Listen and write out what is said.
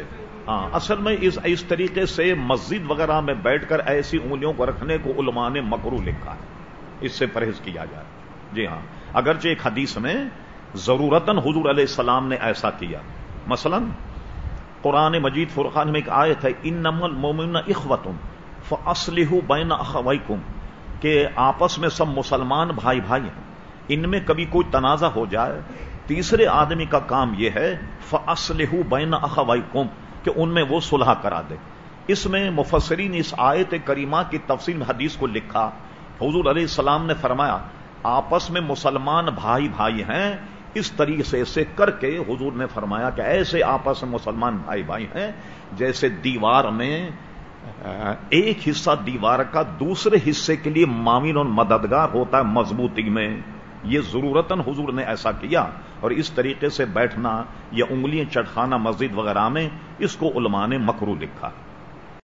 سے ہاں اصل میں اس اس طریقے سے مسجد وغیرہ میں بیٹھ کر ایسی انگلیوں کو رکھنے کو علماء نے مکرو لکھا ہے۔ اس سے پرہیز کیا جائے جی ہاں اگرچہ ایک حدیث میں ضرورتن حضور علیہ السلام نے ایسا کیا۔ مثلا، قرآن مجید فرقان میں ایک آیت ہے ان نمل مومن اخوتم فاسلح بین اخویکم کہ آپس میں سب مسلمان بھائی بھائی ہیں۔ ان میں کبھی کوئی تنازع ہو جائے تیسرے آدمی کا کام یہ ہے فاسلح بین اخویکم کہ ان میں وہ صلح کرا دے۔ اس میں مفسرین اس آیت کریمہ کی تفصیل حدیث کو لکھا۔ حضور علیہ السلام نے فرمایا، آپس میں مسلمان بھائی بھائی ہیں، اس طریقے سے کر کے حضور نے فرمایا کہ ایسے آپس میں مسلمان بھائی بھائی ہیں، جیسے دیوار میں ایک حصہ دیوار کا دوسرے حصے کے لیے معاون اور مددگار ہوتا ہے مضبوطی میں۔ یہ ضرورتن حضور نے ایسا کیا اور اس طریقے سے بیٹھنا یا انگلیاں چٹخانا مسجد وغیرہ میں، اس کو علماء نے مکرو لکھا۔